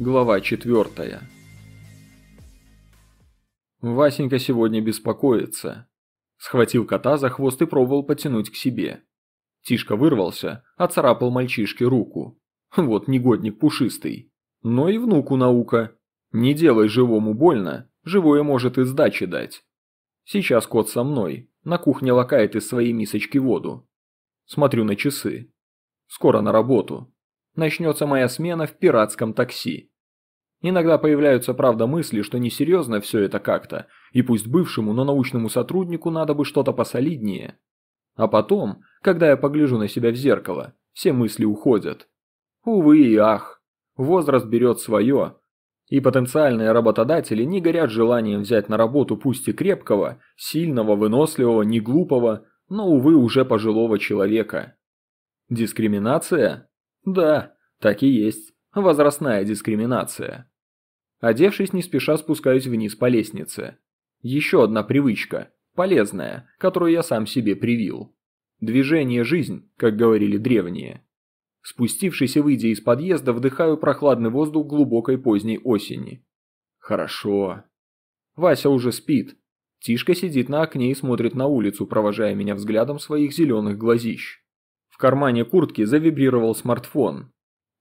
Глава четвертая. Васенька сегодня беспокоится. Схватил кота за хвост и пробовал потянуть к себе. Тишка вырвался, оцарапал мальчишке руку. Вот негодник пушистый. Но и внуку наука. Не делай живому больно, живое может и сдачи дать. Сейчас кот со мной, на кухне лакает из своей мисочки воду. Смотрю на часы. Скоро на работу. Начнется моя смена в пиратском такси. Иногда появляются, правда, мысли, что несерьезно все это как-то, и пусть бывшему, но научному сотруднику надо бы что-то посолиднее. А потом, когда я погляжу на себя в зеркало, все мысли уходят. Увы и ах, возраст берет свое, и потенциальные работодатели не горят желанием взять на работу пусть и крепкого, сильного, выносливого, не глупого, но, увы, уже пожилого человека. Дискриминация? Да, так и есть. Возрастная дискриминация. Одевшись не спеша спускаюсь вниз по лестнице. Еще одна привычка, полезная, которую я сам себе привил. Движение – жизнь, как говорили древние. Спустившись и выйдя из подъезда, вдыхаю прохладный воздух глубокой поздней осени. Хорошо. Вася уже спит. Тишка сидит на окне и смотрит на улицу, провожая меня взглядом своих зеленых глазищ. В кармане куртки завибрировал смартфон.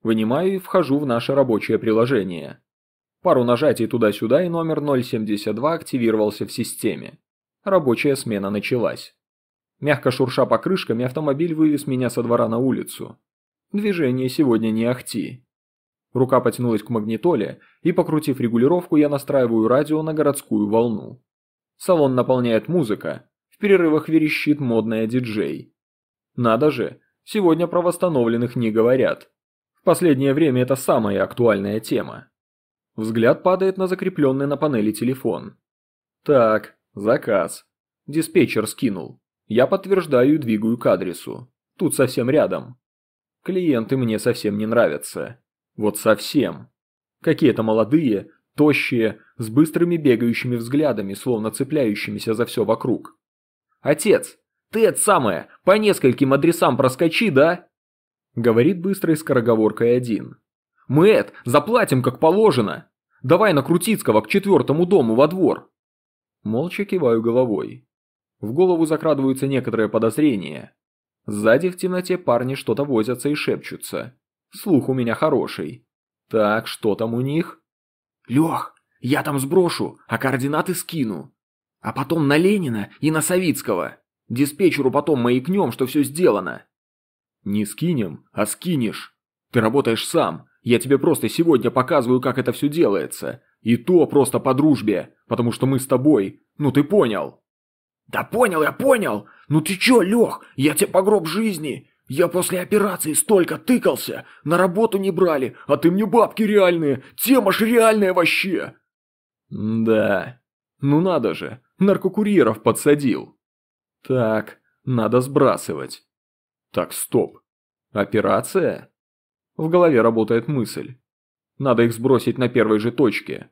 Вынимаю и вхожу в наше рабочее приложение. Пару нажатий туда-сюда и номер 072 активировался в системе. Рабочая смена началась. Мягко шурша покрышками, автомобиль вывез меня со двора на улицу. Движение сегодня не ахти. Рука потянулась к магнитоле, и, покрутив регулировку, я настраиваю радио на городскую волну. Салон наполняет музыка, в перерывах верещит модная диджей. Надо же, сегодня про восстановленных не говорят последнее время это самая актуальная тема. Взгляд падает на закрепленный на панели телефон. Так, заказ. Диспетчер скинул. Я подтверждаю и двигаю к адресу. Тут совсем рядом. Клиенты мне совсем не нравятся. Вот совсем. Какие-то молодые, тощие, с быстрыми бегающими взглядами, словно цепляющимися за все вокруг. «Отец, ты это самое, по нескольким адресам проскочи, да?» Говорит быстрой скороговоркой один. «Мы, Эд, заплатим как положено! Давай на Крутицкого к четвертому дому во двор!» Молча киваю головой. В голову закрадываются некоторые подозрения. Сзади в темноте парни что-то возятся и шепчутся. Слух у меня хороший. Так, что там у них? «Лех, я там сброшу, а координаты скину. А потом на Ленина и на Савицкого. Диспетчеру потом маякнем, что все сделано. Не скинем, а скинешь. Ты работаешь сам. Я тебе просто сегодня показываю, как это все делается. И то просто по дружбе, потому что мы с тобой. Ну ты понял. Да понял я, понял. Ну ты чё, Лех, я тебе по гроб жизни. Я после операции столько тыкался, на работу не брали, а ты мне бабки реальные, тема ж реальная вообще. Да, ну надо же, наркокурьеров подсадил. Так, надо сбрасывать. Так, стоп. Операция? В голове работает мысль. Надо их сбросить на первой же точке.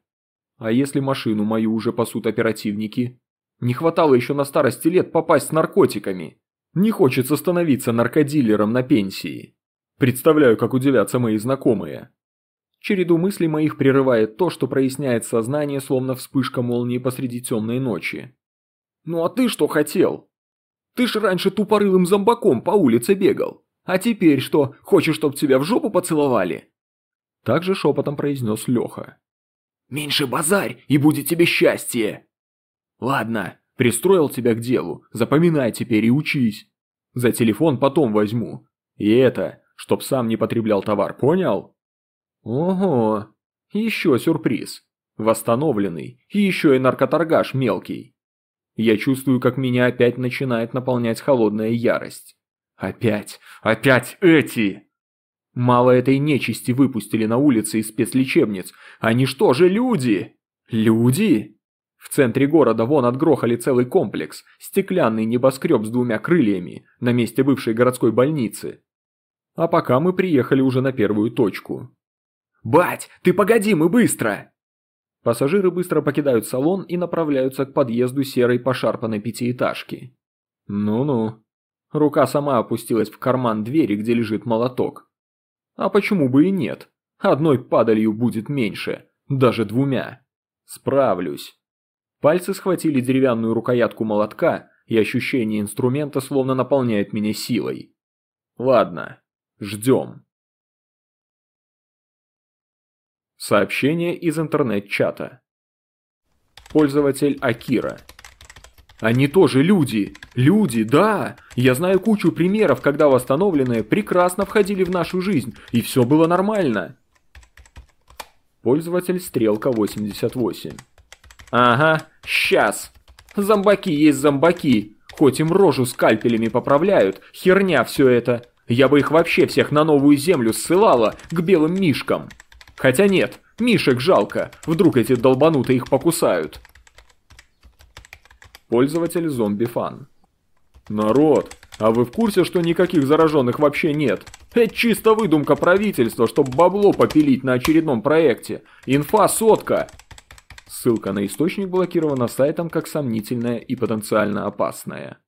А если машину мою уже пасут оперативники? Не хватало еще на старости лет попасть с наркотиками. Не хочется становиться наркодилером на пенсии. Представляю, как удивятся мои знакомые. Череду мыслей моих прерывает то, что проясняет сознание, словно вспышка молнии посреди темной ночи. «Ну а ты что хотел?» Ты ж раньше тупорылым зомбаком по улице бегал. А теперь что, хочешь, чтоб тебя в жопу поцеловали?» Так же шепотом произнес Леха. «Меньше базарь, и будет тебе счастье!» «Ладно, пристроил тебя к делу, запоминай теперь и учись. За телефон потом возьму. И это, чтоб сам не потреблял товар, понял?» «Ого, еще сюрприз. Восстановленный, и еще и наркоторгаш мелкий. Я чувствую, как меня опять начинает наполнять холодная ярость. Опять, опять эти! Мало этой нечисти выпустили на улицы из спецлечебниц. Они что же люди? Люди? В центре города вон отгрохали целый комплекс, стеклянный небоскреб с двумя крыльями, на месте бывшей городской больницы. А пока мы приехали уже на первую точку. «Бать, ты погоди, мы быстро!» Пассажиры быстро покидают салон и направляются к подъезду серой пошарпанной пятиэтажки. Ну-ну. Рука сама опустилась в карман двери, где лежит молоток. А почему бы и нет? Одной падалью будет меньше, даже двумя. Справлюсь. Пальцы схватили деревянную рукоятку молотка, и ощущение инструмента словно наполняет меня силой. Ладно, ждем. Сообщение из интернет-чата. Пользователь Акира. Они тоже люди. Люди, да. Я знаю кучу примеров, когда восстановленные прекрасно входили в нашу жизнь, и все было нормально. Пользователь Стрелка 88. Ага, сейчас. Зомбаки есть зомбаки. Хоть им рожу скальпелями поправляют, херня все это. Я бы их вообще всех на новую землю ссылала, к белым мишкам. Хотя нет, мишек жалко, вдруг эти долбанутые их покусают. Пользователь зомби-фан. Народ, а вы в курсе, что никаких зараженных вообще нет? Это чисто выдумка правительства, чтобы бабло попилить на очередном проекте. Инфа сотка. Ссылка на источник блокирована сайтом как сомнительная и потенциально опасная.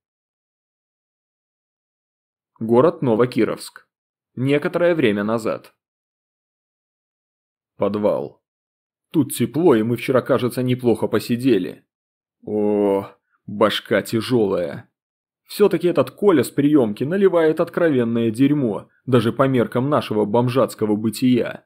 Город Новокировск. Некоторое время назад. Подвал. Тут тепло, и мы вчера, кажется, неплохо посидели. О, башка тяжелая. Все-таки этот Коля с приемки наливает откровенное дерьмо, даже по меркам нашего бомжатского бытия.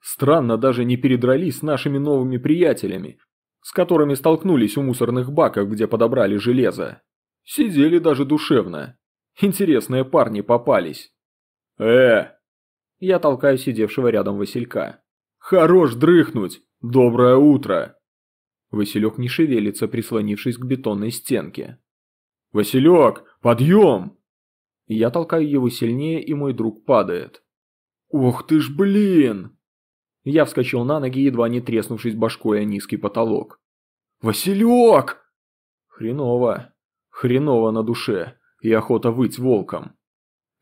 Странно даже не передрались с нашими новыми приятелями, с которыми столкнулись у мусорных баков, где подобрали железо. Сидели даже душевно. Интересные парни попались. Э! Я толкаю сидевшего рядом Василька. Хорош дрыхнуть! Доброе утро! Василек не шевелится, прислонившись к бетонной стенке. «Василек, подъем!» Я толкаю его сильнее, и мой друг падает. «Ох ты ж блин!» Я вскочил на ноги, едва не треснувшись башкой о низкий потолок. «Василек!» Хреново. Хреново на душе. И охота выть волком.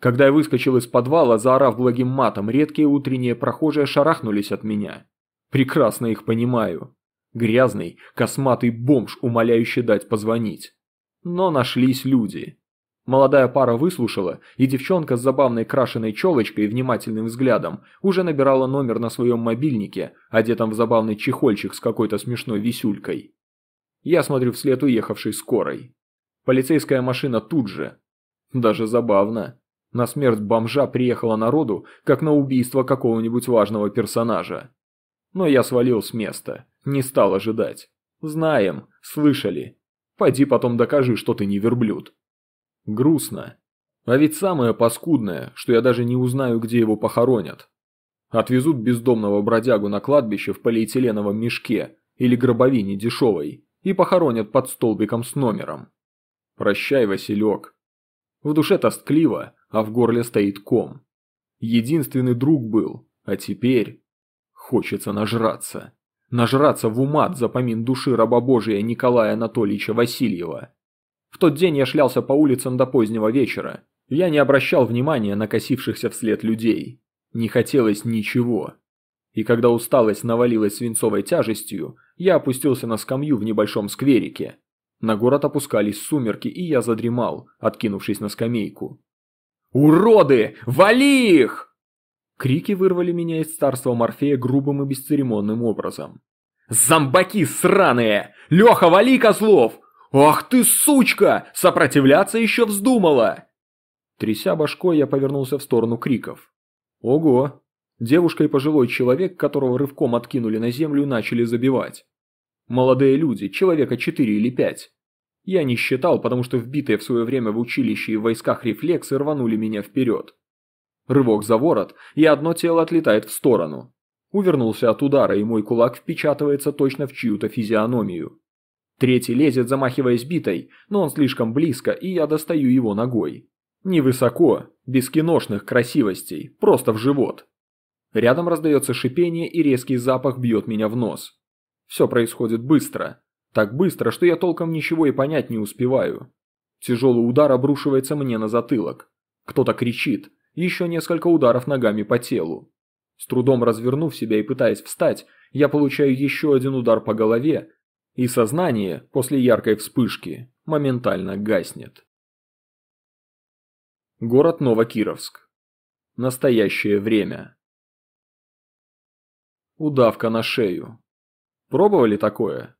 Когда я выскочил из подвала, заорав благим матом, редкие утренние прохожие шарахнулись от меня. Прекрасно их понимаю. Грязный, косматый бомж, умоляющий дать позвонить. Но нашлись люди. Молодая пара выслушала, и девчонка с забавной крашеной челочкой и внимательным взглядом уже набирала номер на своем мобильнике, одетом в забавный чехольчик с какой-то смешной висюлькой. Я смотрю вслед уехавшей скорой. Полицейская машина тут же. Даже забавно. На смерть бомжа приехала народу, как на убийство какого-нибудь важного персонажа. Но я свалил с места, не стал ожидать. Знаем, слышали. Пойди потом докажи, что ты не верблюд. Грустно. А ведь самое паскудное, что я даже не узнаю, где его похоронят. Отвезут бездомного бродягу на кладбище в полиэтиленовом мешке или гробовине дешевой и похоронят под столбиком с номером. Прощай, Василек. В душе тоскливо, а в горле стоит ком. Единственный друг был, а теперь хочется нажраться. Нажраться в умат за помин души раба Божия Николая Анатольевича Васильева. В тот день я шлялся по улицам до позднего вечера. Я не обращал внимания на косившихся вслед людей. Не хотелось ничего. И когда усталость навалилась свинцовой тяжестью, я опустился на скамью в небольшом скверике. На город опускались сумерки, и я задремал, откинувшись на скамейку. «Уроды! Вали их!» Крики вырвали меня из царства Морфея грубым и бесцеремонным образом. «Зомбаки сраные! Леха, вали козлов! Ах ты сучка! Сопротивляться еще вздумала!» Тряся башкой, я повернулся в сторону криков. Ого! Девушка и пожилой человек, которого рывком откинули на землю, начали забивать. Молодые люди, человека четыре или пять. Я не считал, потому что вбитые в свое время в училище и в войсках рефлексы рванули меня вперед. Рывок за ворот, и одно тело отлетает в сторону. Увернулся от удара, и мой кулак впечатывается точно в чью-то физиономию. Третий лезет, замахиваясь битой, но он слишком близко, и я достаю его ногой. Невысоко, без киношных красивостей, просто в живот. Рядом раздается шипение, и резкий запах бьет меня в нос. Все происходит быстро. Так быстро, что я толком ничего и понять не успеваю. Тяжелый удар обрушивается мне на затылок. Кто-то кричит. Еще несколько ударов ногами по телу. С трудом развернув себя и пытаясь встать, я получаю еще один удар по голове, и сознание, после яркой вспышки, моментально гаснет. Город Новокировск. Настоящее время. Удавка на шею. Пробовали такое?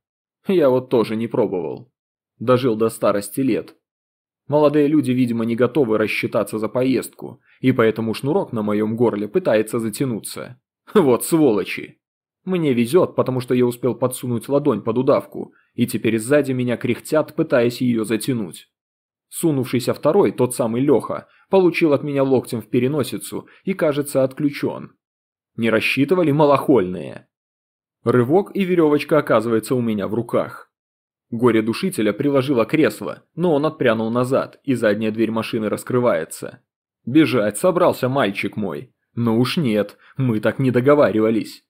Я вот тоже не пробовал. Дожил до старости лет. Молодые люди, видимо, не готовы рассчитаться за поездку, и поэтому шнурок на моем горле пытается затянуться. Вот сволочи. Мне везет, потому что я успел подсунуть ладонь под удавку, и теперь сзади меня кряхтят, пытаясь ее затянуть. Сунувшийся второй, тот самый Леха, получил от меня локтем в переносицу и, кажется, отключен. Не рассчитывали малохольные. Рывок и веревочка оказывается у меня в руках. Горе душителя приложило кресло, но он отпрянул назад, и задняя дверь машины раскрывается. Бежать собрался мальчик мой. Но уж нет, мы так не договаривались.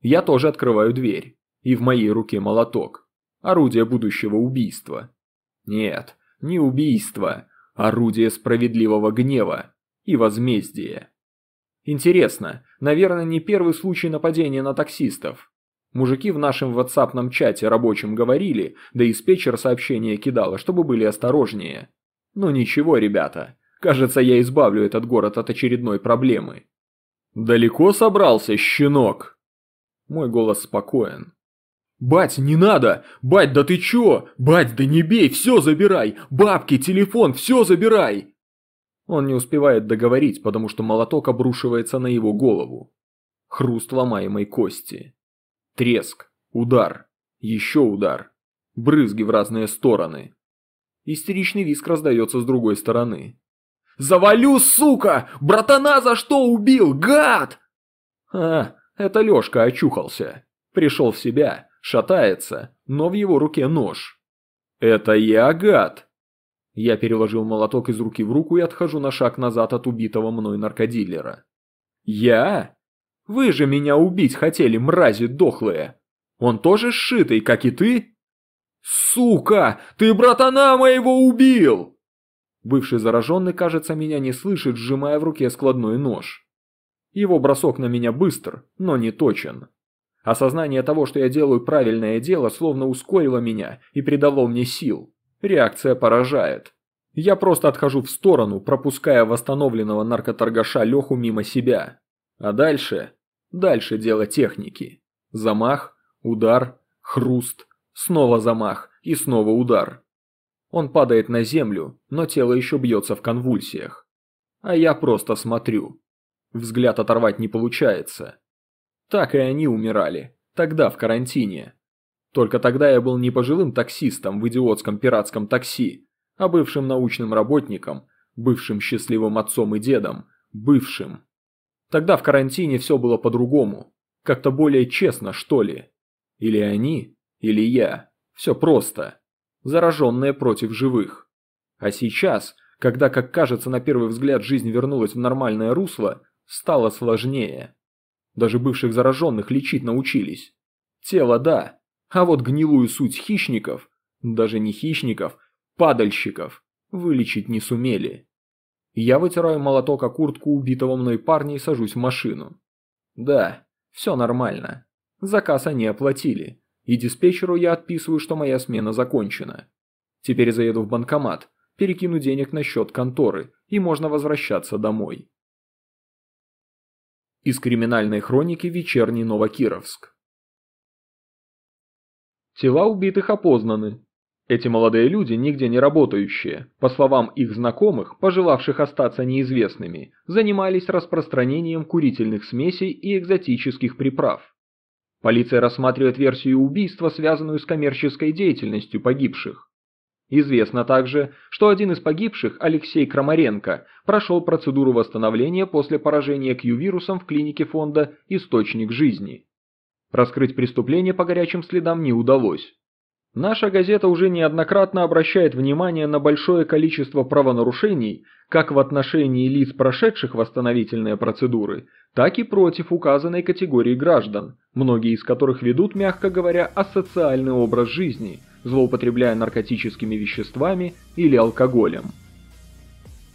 Я тоже открываю дверь, и в моей руке молоток. Орудие будущего убийства. Нет, не убийство, орудие справедливого гнева и возмездия. Интересно, наверное, не первый случай нападения на таксистов. Мужики в нашем ватсапном чате рабочем говорили, да и спечер сообщения кидала, чтобы были осторожнее. Но ничего, ребята, кажется, я избавлю этот город от очередной проблемы. «Далеко собрался, щенок?» Мой голос спокоен. «Бать, не надо! Бать, да ты чё? Бать, да не бей, все забирай! Бабки, телефон, все забирай!» Он не успевает договорить, потому что молоток обрушивается на его голову. Хруст ломаемой кости. Треск, удар, еще удар, брызги в разные стороны. Истеричный виск раздается с другой стороны. «Завалю, сука! Братана за что убил, гад!» А, это Лёшка очухался. Пришел в себя, шатается, но в его руке нож. «Это я, гад!» Я переложил молоток из руки в руку и отхожу на шаг назад от убитого мной наркодилера. «Я? Вы же меня убить хотели, мрази дохлые! Он тоже сшитый, как и ты?» «Сука! Ты братана моего убил!» Бывший зараженный, кажется, меня не слышит, сжимая в руке складной нож. Его бросок на меня быстр, но не точен. Осознание того, что я делаю правильное дело, словно ускорило меня и придало мне сил. Реакция поражает. Я просто отхожу в сторону, пропуская восстановленного наркоторгаша Леху мимо себя. А дальше? Дальше дело техники. Замах, удар, хруст, снова замах и снова удар. Он падает на землю, но тело еще бьется в конвульсиях. А я просто смотрю. Взгляд оторвать не получается. Так и они умирали, тогда в карантине. Только тогда я был не пожилым таксистом в идиотском пиратском такси, а бывшим научным работником, бывшим счастливым отцом и дедом, бывшим. Тогда в карантине все было по-другому, как-то более честно, что ли. Или они, или я. Все просто. Зараженные против живых. А сейчас, когда, как кажется, на первый взгляд жизнь вернулась в нормальное русло, стало сложнее. Даже бывших зараженных лечить научились. Тело – да, а вот гнилую суть хищников, даже не хищников, падальщиков, вылечить не сумели. Я вытираю молоток о куртку убитого мной парня и сажусь в машину. Да, все нормально. Заказ они оплатили, и диспетчеру я отписываю, что моя смена закончена. Теперь заеду в банкомат, перекину денег на счет конторы, и можно возвращаться домой. Из криминальной хроники «Вечерний Новокировск». Тела убитых опознаны. Эти молодые люди, нигде не работающие, по словам их знакомых, пожелавших остаться неизвестными, занимались распространением курительных смесей и экзотических приправ. Полиция рассматривает версию убийства, связанную с коммерческой деятельностью погибших. Известно также, что один из погибших, Алексей Крамаренко, прошел процедуру восстановления после поражения Q-вирусом в клинике фонда «Источник жизни». Раскрыть преступление по горячим следам не удалось. Наша газета уже неоднократно обращает внимание на большое количество правонарушений как в отношении лиц, прошедших восстановительные процедуры, так и против указанной категории граждан, многие из которых ведут, мягко говоря, асоциальный образ жизни – злоупотребляя наркотическими веществами или алкоголем.